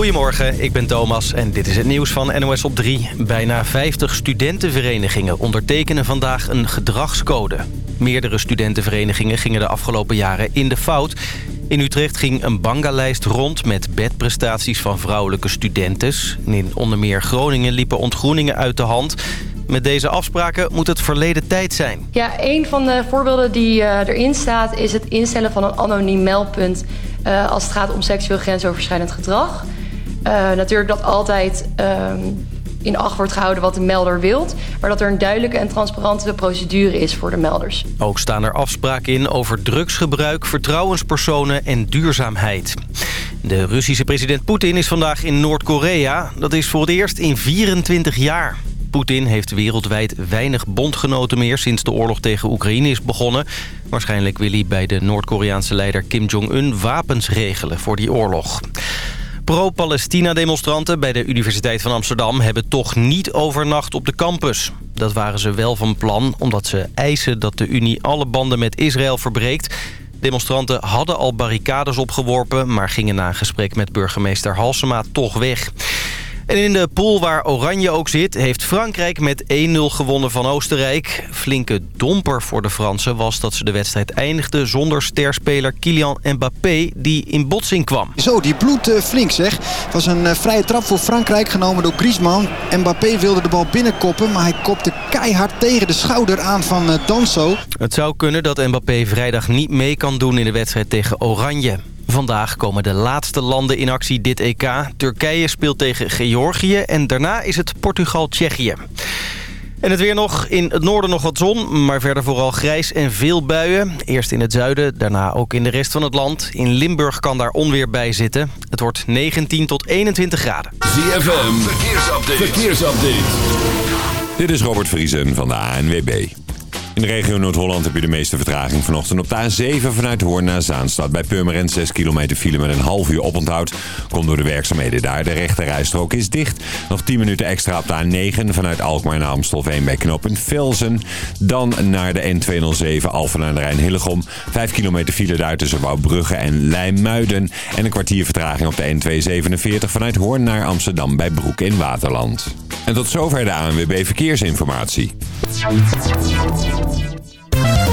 Goedemorgen, ik ben Thomas en dit is het nieuws van NOS op 3. Bijna 50 studentenverenigingen ondertekenen vandaag een gedragscode. Meerdere studentenverenigingen gingen de afgelopen jaren in de fout. In Utrecht ging een bangalijst rond met bedprestaties van vrouwelijke studentes. In onder meer Groningen liepen ontgroeningen uit de hand... Met deze afspraken moet het verleden tijd zijn. Ja, een van de voorbeelden die uh, erin staat... is het instellen van een anoniem meldpunt... Uh, als het gaat om seksueel grensoverschrijdend gedrag. Uh, natuurlijk dat altijd in acht wordt gehouden wat de melder wilt... maar dat er een duidelijke en transparante procedure is voor de melders. Ook staan er afspraken in over drugsgebruik, vertrouwenspersonen en duurzaamheid. De Russische president Poetin is vandaag in Noord-Korea. Dat is voor het eerst in 24 jaar. Poetin heeft wereldwijd weinig bondgenoten meer sinds de oorlog tegen Oekraïne is begonnen. Waarschijnlijk wil hij bij de Noord-Koreaanse leider Kim Jong-un wapens regelen voor die oorlog. Pro-Palestina-demonstranten bij de Universiteit van Amsterdam... hebben toch niet overnacht op de campus. Dat waren ze wel van plan, omdat ze eisen dat de Unie alle banden met Israël verbreekt. Demonstranten hadden al barricades opgeworpen... maar gingen na een gesprek met burgemeester Halsema toch weg. En in de pool waar Oranje ook zit... heeft Frankrijk met 1-0 gewonnen van Oostenrijk. Flinke domper voor de Fransen was dat ze de wedstrijd eindigden... zonder sterspeler Kylian Mbappé die in botsing kwam. Zo, die bloed uh, flink zeg. Het was een uh, vrije trap voor Frankrijk genomen door Griezmann. Mbappé wilde de bal binnenkoppen... maar hij kopte keihard tegen de schouder aan van uh, Danso. Het zou kunnen dat Mbappé vrijdag niet mee kan doen in de wedstrijd tegen Oranje. Vandaag komen de laatste landen in actie dit EK. Turkije speelt tegen Georgië en daarna is het Portugal-Tsjechië. En het weer nog. In het noorden nog wat zon, maar verder vooral grijs en veel buien. Eerst in het zuiden, daarna ook in de rest van het land. In Limburg kan daar onweer bij zitten. Het wordt 19 tot 21 graden. ZFM, verkeersupdate. verkeersupdate. Dit is Robert Vriesen van de ANWB. In de regio Noord-Holland heb je de meeste vertraging vanochtend op de A7 vanuit Hoorn naar Zaanstad. Bij Purmerend 6 kilometer file met een half uur oponthoud. Komt door de werkzaamheden daar. De rechte rijstrook is dicht. Nog 10 minuten extra op de A9 vanuit Alkmaar naar Amstelveen bij knooppunt Velsen. Dan naar de N207 Alphen aan de Rijn Hillegom. 5 kilometer file daar tussen Wouwbrugge en Leimuiden. En een kwartier vertraging op de N247 vanuit Hoorn naar Amsterdam bij Broek in Waterland. En tot zover de ANWB Verkeersinformatie.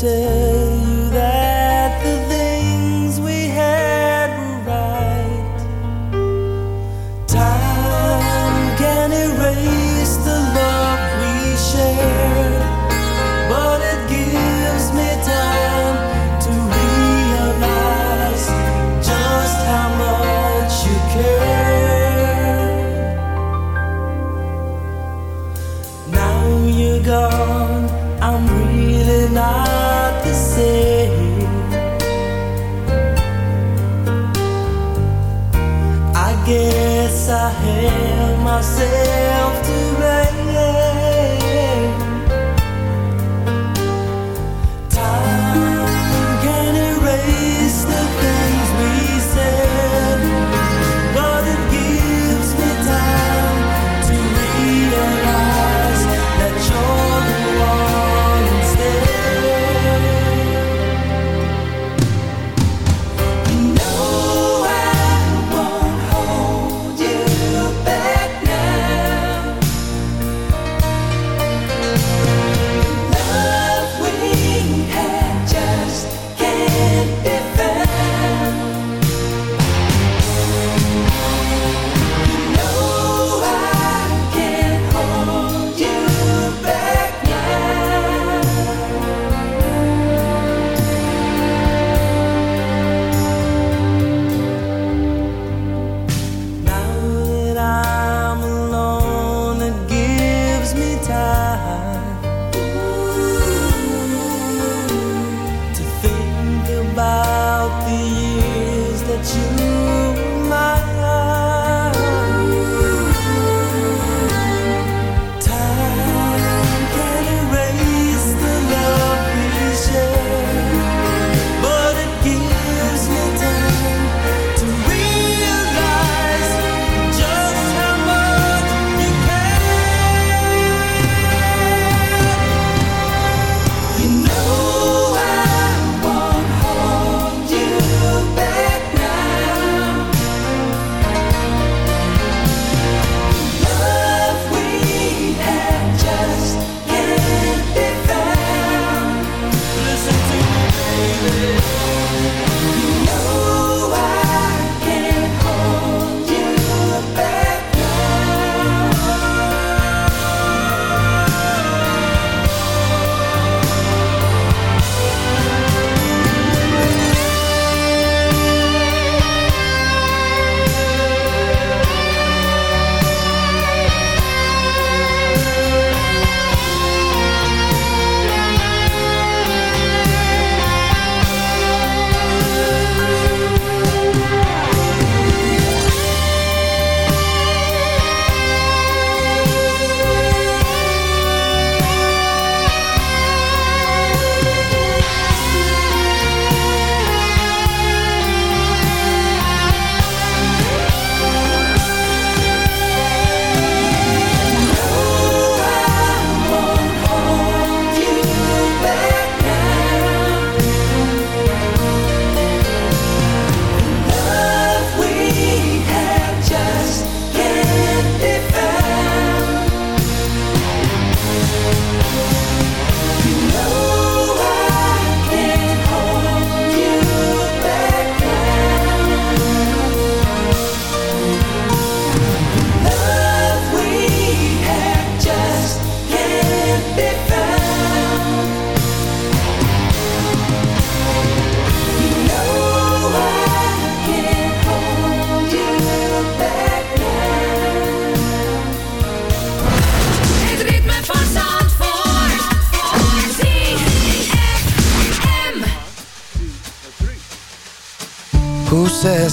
tempted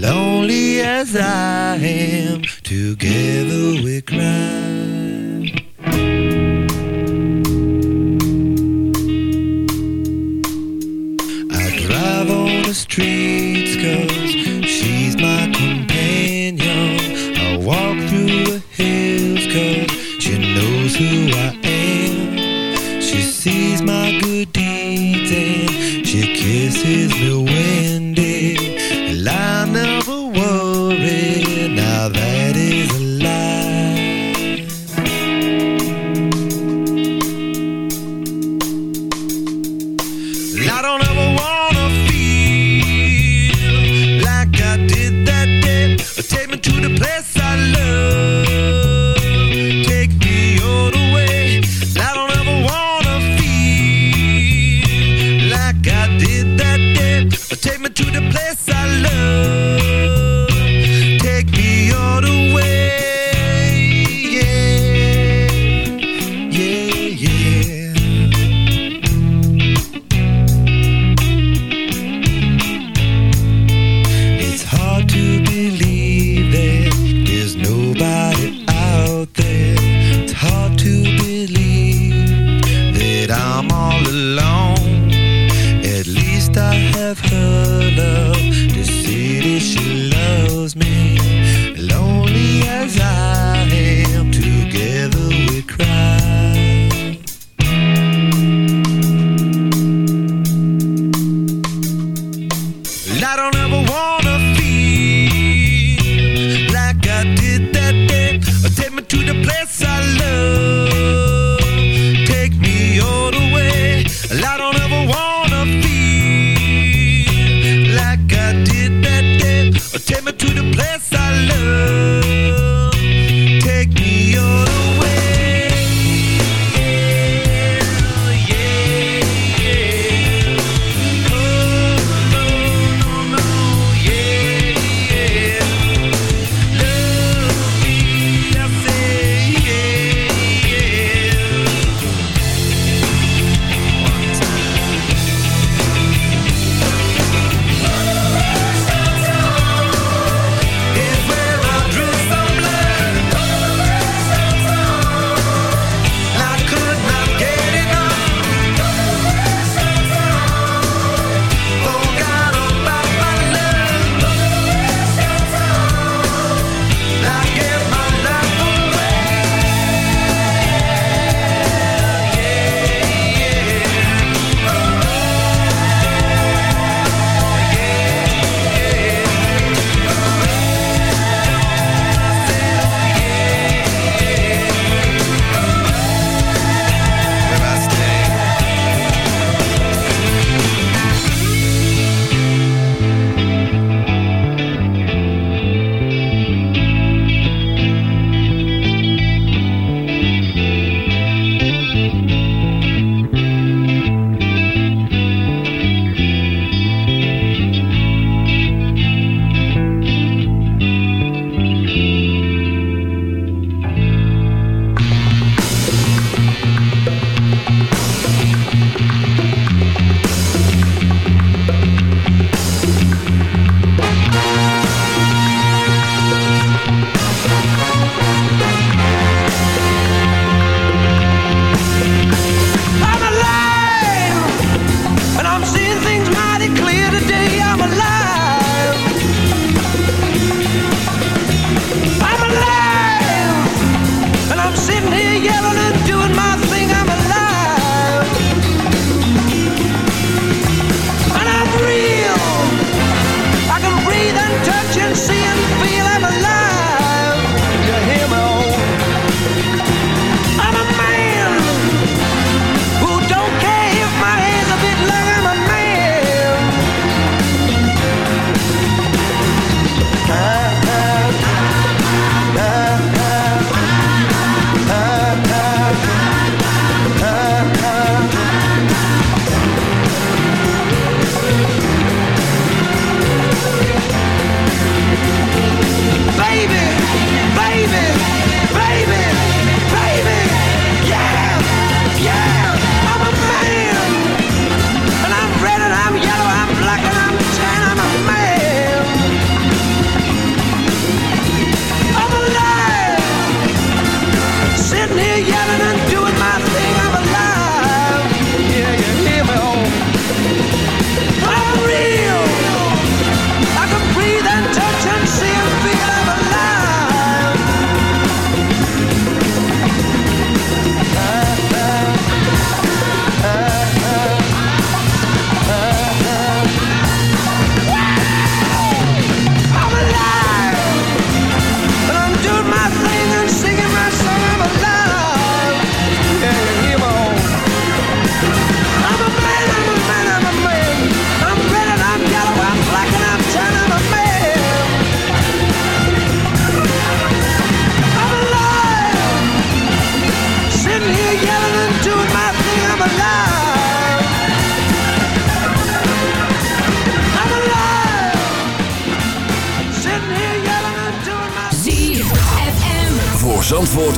lonely as I am, together we cry.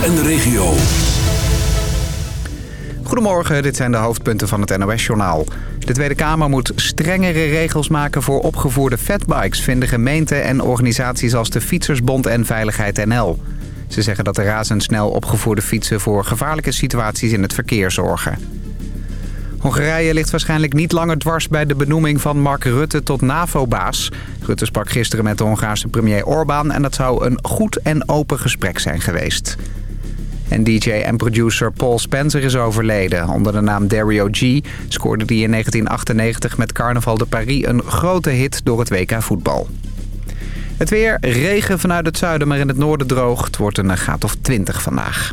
En de regio. Goedemorgen, dit zijn de hoofdpunten van het NOS-journaal. De Tweede Kamer moet strengere regels maken voor opgevoerde fatbikes... vinden gemeenten en organisaties als de Fietsersbond en Veiligheid NL. Ze zeggen dat de razendsnel opgevoerde fietsen... voor gevaarlijke situaties in het verkeer zorgen. Hongarije ligt waarschijnlijk niet langer dwars bij de benoeming van Mark Rutte tot NAVO-baas. Rutte sprak gisteren met de Hongaarse premier Orbán en dat zou een goed en open gesprek zijn geweest. En DJ en producer Paul Spencer is overleden. Onder de naam Dario G scoorde hij in 1998 met Carnaval de Paris een grote hit door het WK voetbal. Het weer, regen vanuit het zuiden, maar in het noorden droog. Het wordt een graad of 20 vandaag.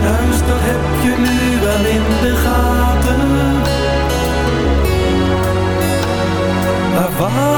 mijn huis, dat heb je nu wel in de gaten. Maar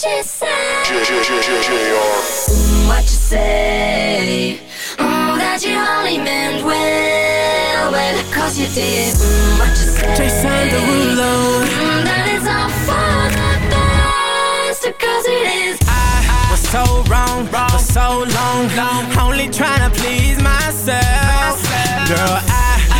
She say? What you say? Oh, that you only meant well, well, cause you did. Mm, what you say? Jason Derulo. Mm, that is all for the best, cause it is. was so wrong wrong. for so long, long. only trying to please myself. Girl, I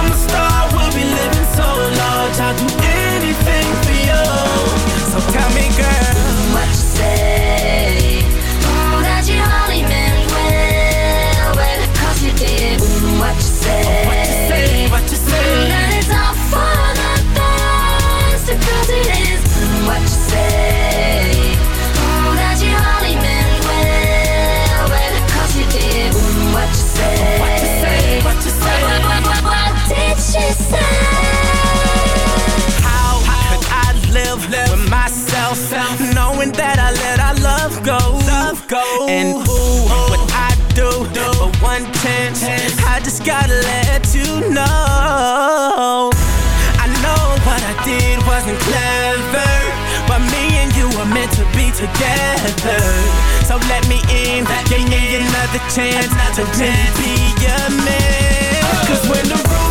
large. I'll do anything for you. So tell me, girl, what you say? And ooh, what I do for one chance, I just gotta let you know. I know what I did wasn't clever, but me and you were meant to be together. So let me in, give me another chance to really be your man. Cause when the roof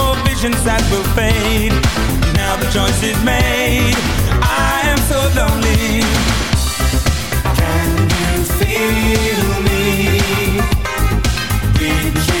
that will fade. Now the choice is made. I am so lonely. Can you feel me? Reaching